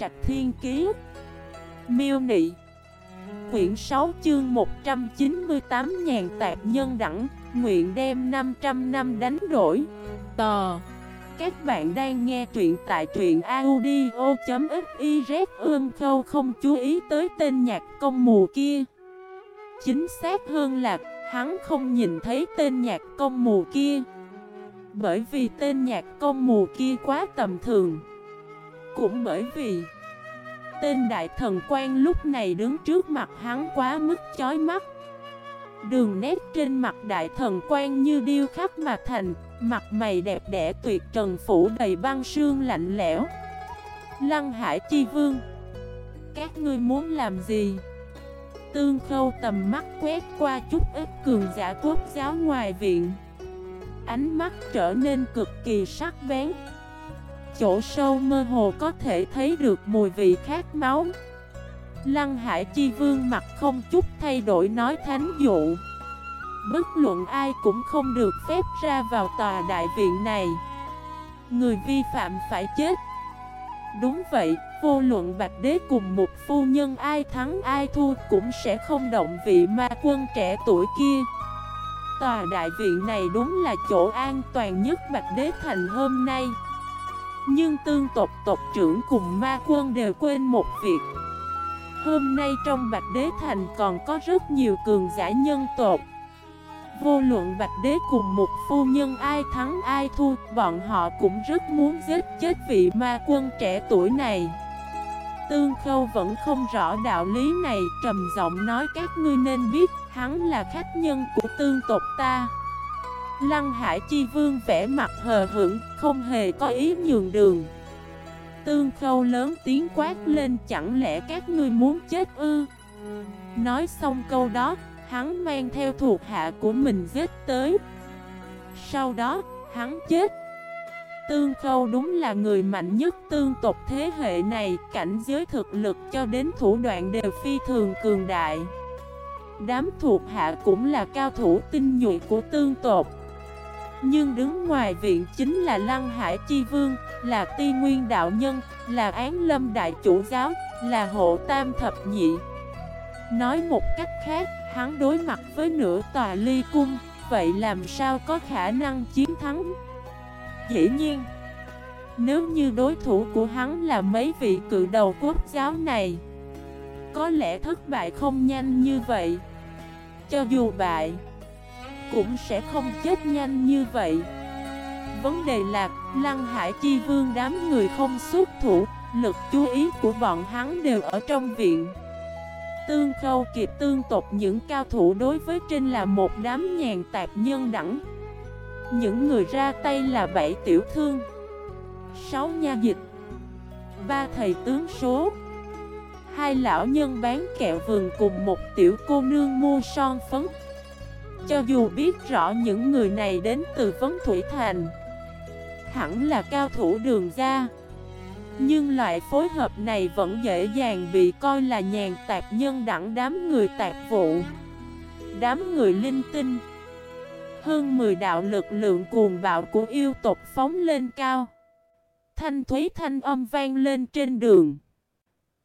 Trạch Thiên Kiế Miêu Nị. Quyển 6 chương 198 ngàn tạc nhân đẳng. Nguyện đem 500 năm đánh đổi. Tờ. Các bạn đang nghe truyện tại truyện audio.xyz Ương khâu không chú ý tới tên nhạc công mù kia. Chính xác hơn là, hắn không nhìn thấy tên nhạc công mù kia. Bởi vì tên nhạc công mù kia quá tầm thường. Cũng bởi vì Tên đại thần quan lúc này đứng trước mặt hắn quá mức chói mắt. Đường nét trên mặt đại thần quan như điêu khắc mà thành, Mặt mày đẹp đẽ tuyệt trần phủ đầy băng sương lạnh lẽo. Lăng hải chi vương, Các ngươi muốn làm gì? Tương khâu tầm mắt quét qua chút ít cường giả quốc giáo ngoài viện. Ánh mắt trở nên cực kỳ sắc bén chỗ sâu mơ hồ có thể thấy được mùi vị khát máu. Lăng Hải Chi Vương mặt không chút thay đổi nói thánh dụ. Bất luận ai cũng không được phép ra vào tòa đại viện này. Người vi phạm phải chết. Đúng vậy, vô luận Bạch Đế cùng một phu nhân ai thắng ai thua cũng sẽ không động vị ma quân trẻ tuổi kia. Tòa đại viện này đúng là chỗ an toàn nhất Bạch Đế Thành hôm nay nhưng tương tộc tộc trưởng cùng ma quân đều quên một việc. Hôm nay trong Bạch Đế Thành còn có rất nhiều cường giả nhân tộc. Vô luận Bạch Đế cùng một phu nhân ai thắng ai thua, Bọn họ cũng rất muốn giết chết vị ma quân trẻ tuổi này. Tương Khâu vẫn không rõ đạo lý này, Trầm giọng nói, các ngươi nên biết, Hắn là khách nhân của tương tộc ta. Lăng Hải Chi Vương vẽ mặt hờ hững, không hề có ý nhường đường. Tương khâu lớn tiếng quát lên chẳng lẽ các ngươi muốn chết ư? Nói xong câu đó, hắn mang theo thuộc hạ của mình giết tới. Sau đó, hắn chết. Tương khâu đúng là người mạnh nhất tương tộc thế hệ này, cảnh giới thực lực cho đến thủ đoạn đều phi thường cường đại. Đám thuộc hạ cũng là cao thủ tinh nhuệ của tương tộc. Nhưng đứng ngoài viện chính là Lăng Hải Chi Vương, là Ti Nguyên Đạo Nhân, là Án Lâm Đại Chủ Giáo, là Hộ Tam Thập Nhị. Nói một cách khác, hắn đối mặt với nửa tòa ly cung, vậy làm sao có khả năng chiến thắng? Dĩ nhiên, nếu như đối thủ của hắn là mấy vị cự đầu quốc giáo này, có lẽ thất bại không nhanh như vậy. Cho dù bại, cũng sẽ không chết nhanh như vậy. Vấn đề là, Lăng Hải Chi Vương đám người không xuất thủ, Lực chú ý của bọn hắn đều ở trong viện. Tương khâu kịp tương tộc những cao thủ đối với trên là một đám nhàn tạp nhân đẳng. Những người ra tay là bảy tiểu thương. Sáu nha dịch. Ba thầy tướng số. Hai lão nhân bán kẹo vườn cùng một tiểu cô nương mua son phấn cho dù biết rõ những người này đến từ Vấn Thủy Thành, Hẳn là cao thủ đường ra. Nhưng loại phối hợp này vẫn dễ dàng bị coi là nhàn tạp nhân đẳng đám người tạp vụ, Đám người linh tinh. Hơn 10 đạo lực lượng cuồng bạo của yêu tộc phóng lên cao. Thanh thúy thanh âm vang lên trên đường.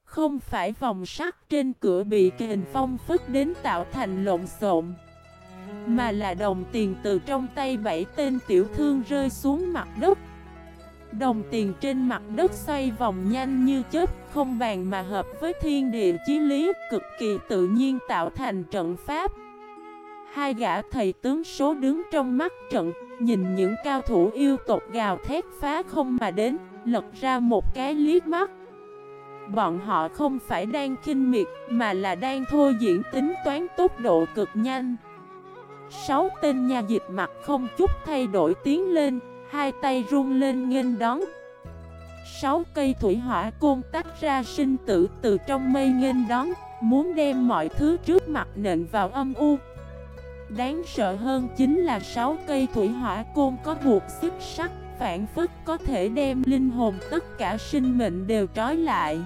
Không phải vòng sắt trên cửa bị kình phong phức đến tạo thành lộn xộn mà là đồng tiền từ trong tay bảy tên tiểu thương rơi xuống mặt đất. Đồng tiền trên mặt đất xoay vòng nhanh như chớp, Không bàn mà hợp với thiên địa chí lý Cực kỳ tự nhiên tạo thành trận pháp. Hai gã thầy tướng số đứng trong mắt trận, Nhìn những cao thủ yêu tộc gào thét phá không mà đến, Lật ra một cái liếc mắt. Bọn họ không phải đang kinh miệt, Mà là đang thô diễn tính toán tốc độ cực nhanh. Sáu tên nha dịch mặt không chút thay đổi tiến lên, Hai tay run lên nghênh đón. Sáu cây thủy hỏa côn tách ra sinh tử từ trong mây nghênh đón, Muốn đem mọi thứ trước mặt nện vào âm u. Đáng sợ hơn chính là sáu cây thủy hỏa côn có buộc xích sắt Phản phức có thể đem linh hồn tất cả sinh mệnh đều trói lại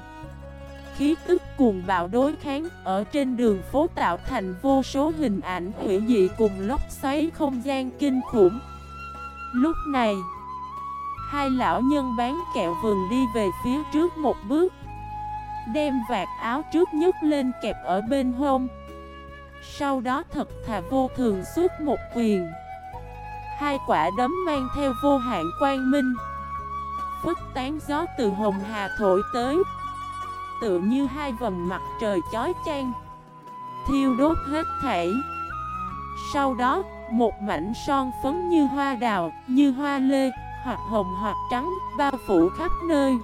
khí tức cuồng bạo đối kháng. Ở trên đường phố tạo thành vô số hình ảnh hủy dị cùng lốc xoáy không gian kinh khủng. Lúc này, Hai lão nhân bán kẹo vườn đi về phía trước một bước, đem vạt áo trước nhất lên kẹp ở bên hông. Sau đó thật thà vô thường suốt một quyền. Hai quả đấm mang theo vô hạn quang minh Phức tán gió từ hồng hà thổi tới. Tựa như hai vầng mặt trời chói chang. Thiêu đốt hết thảy. Sau đó, một mảnh son phấn như hoa đào, như hoa lê Hoặc hồng hoặc trắng, bao phủ khắp nơi.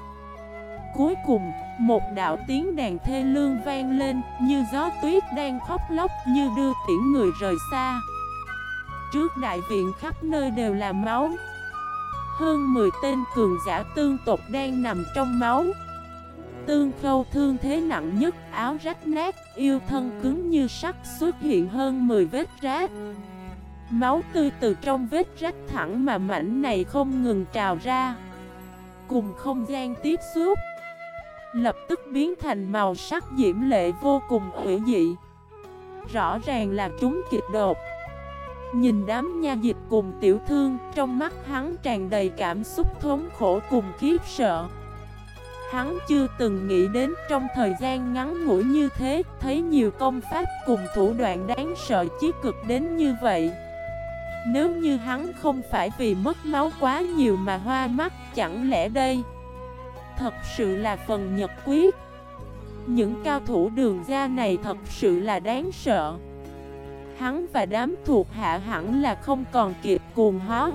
Cuối cùng, một đạo tiếng đàn thê lương vang lên Như gió tuyết đang khóc lóc như đưa tiễn người rời xa. Trước đại viện khắp nơi đều là máu. Hơn 10 tên cường giả tương tộc đang nằm trong máu. Tương khâu thương thế nặng nhất, áo rách nát, Yêu thân cứng như sắt, xuất hiện hơn 10 vết rách. Máu tươi từ trong vết rách thẳng mà mảnh này không ngừng trào ra, Cùng không gian tiếp xúc, Lập tức biến thành màu sắc diễm lệ vô cùng ủy dị. Rõ ràng là chúng kịch đột Nhìn đám nha dịch cùng tiểu thương, Trong mắt hắn tràn đầy cảm xúc thống khổ cùng khiếp sợ. Hắn chưa từng nghĩ đến trong thời gian ngắn ngủi như thế, Thấy nhiều công pháp cùng thủ đoạn đáng sợ chí cực đến như vậy. Nếu như hắn không phải vì mất máu quá nhiều mà hoa mắt, Chẳng lẽ đây Thật sự là phần nhật quyết Những cao thủ đường ra này thật sự là đáng sợ. Hắn và đám thuộc hạ hẳn là không còn kịp cuồng hóa,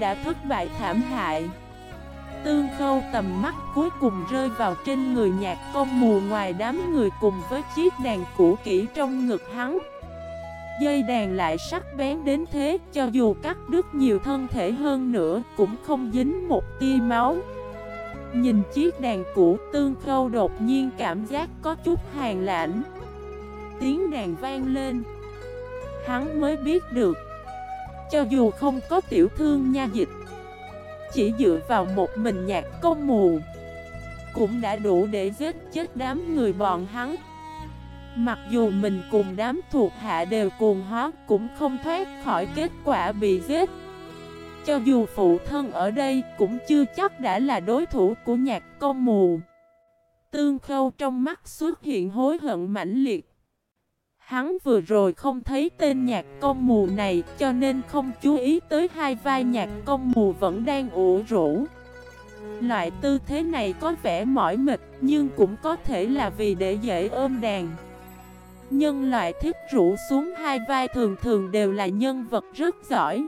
Đã thất bại thảm hại. Tương khâu tầm mắt cuối cùng rơi vào trên người nhạc công mù ngoài đám người cùng với chiếc đàn cũ kỹ trong ngực hắn. Dây đàn lại sắc bén đến thế, cho dù cắt đứt nhiều thân thể hơn nữa, cũng không dính một tia máu. Nhìn chiếc đàn cũ, tương khâu đột nhiên cảm giác có chút hàng lãnh. Tiếng đàn vang lên. Hắn mới biết được. Cho dù không có tiểu thương nha dịch chỉ dựa vào một mình nhạc công mù Cũng đã đủ để giết chết đám người bọn hắn. Mặc dù mình cùng đám thuộc hạ đều cuồng hóa Cũng không thoát khỏi kết quả bị giết. Cho dù phụ thân ở đây cũng chưa chắc đã là đối thủ của nhạc công mù. Tương khâu trong mắt xuất hiện hối hận mãnh liệt Hắn vừa rồi không thấy tên nhạc công mù này cho nên không chú ý tới hai vai nhạc công mù vẫn đang ủ rũ. Loại tư thế này có vẻ mỏi mệt nhưng cũng có thể là vì để dễ ôm đàn. Nhân loại thích rũ xuống hai vai thường thường đều là nhân vật rất giỏi.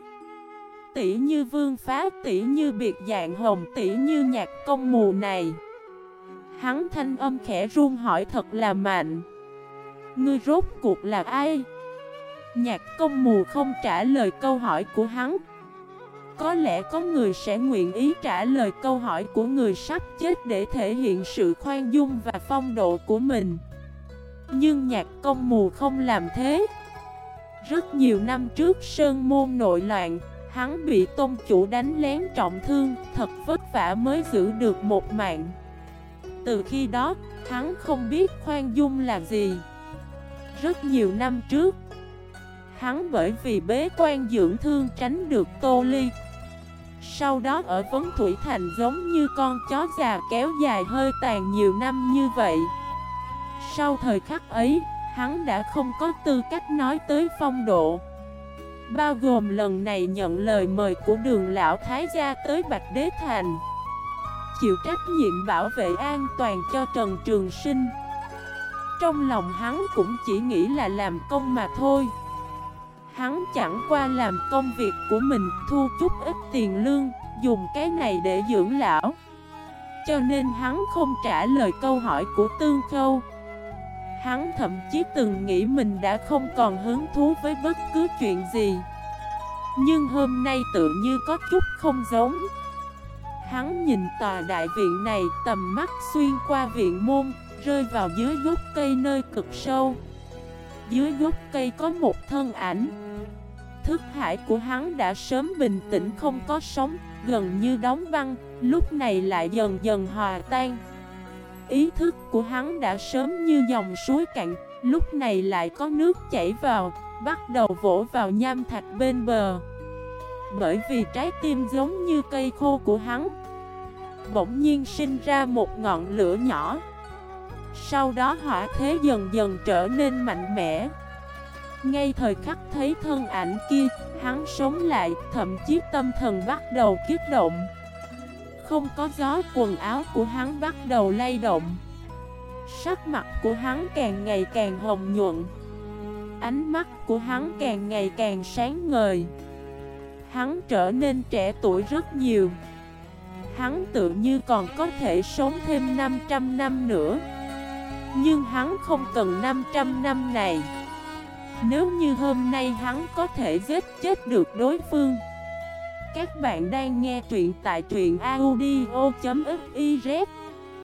Tỷ như vương phá, tỷ như biệt dạng hồng, tỷ như nhạc công mù này. Hắn thanh âm khẽ run hỏi thật là mạnh. Ngươi rốt cuộc là ai? Nhạc công mù không trả lời câu hỏi của hắn. Có lẽ có người sẽ nguyện ý trả lời câu hỏi của người sắp chết để thể hiện sự khoan dung và phong độ của mình. Nhưng nhạc công mù không làm thế. Rất nhiều năm trước Sơn Môn nội loạn Hắn bị tôn chủ đánh lén trọng thương Thật vất vả mới giữ được một mạng. Từ khi đó, hắn không biết khoan dung là gì rất nhiều năm trước. Hắn bởi vì bế quan dưỡng thương tránh được Tô Ly. Sau đó ở Vấn Thủy Thành giống như con chó già kéo dài hơi tàn nhiều năm như vậy. Sau thời khắc ấy, hắn đã không có tư cách nói tới phong độ. Bao gồm lần này nhận lời mời của đường lão Thái gia tới Bạch Đế Thành. Chịu trách nhiệm bảo vệ an toàn cho Trần Trường Sinh trong lòng hắn cũng chỉ nghĩ là làm công mà thôi. Hắn chẳng qua làm công việc của mình, thu chút ít tiền lương, Dùng cái này để dưỡng lão. Cho nên hắn không trả lời câu hỏi của Tương Khâu. Hắn thậm chí từng nghĩ mình đã không còn hứng thú với bất cứ chuyện gì. Nhưng hôm nay tự như có chút không giống. Hắn nhìn tòa đại viện này, tầm mắt xuyên qua viện môn Rơi vào dưới gốc cây nơi cực sâu. Dưới gốc cây có một thân ảnh. Thức hải của hắn đã sớm bình tĩnh không có sóng, Gần như đóng băng, Lúc này lại dần dần hòa tan. Ý thức của hắn đã sớm như dòng suối cạn, Lúc này lại có nước chảy vào, Bắt đầu vỗ vào nham thạch bên bờ. Bởi vì trái tim giống như cây khô của hắn, Bỗng nhiên sinh ra một ngọn lửa nhỏ. Sau đó hỏa thế dần dần trở nên mạnh mẽ. Ngay thời khắc thấy thân ảnh kia, hắn sống lại, thậm chí tâm thần bắt đầu kiết động. Không có gió, quần áo của hắn bắt đầu lay động. Sắc mặt của hắn càng ngày càng hồng nhuận. Ánh mắt của hắn càng ngày càng sáng ngời. Hắn trở nên trẻ tuổi rất nhiều. Hắn tự như còn có thể sống thêm 500 năm nữa. Nhưng hắn không cần 500 năm này. Nếu như hôm nay hắn có thể giết chết được đối phương. Các bạn đang nghe truyện tại truyện audio.fif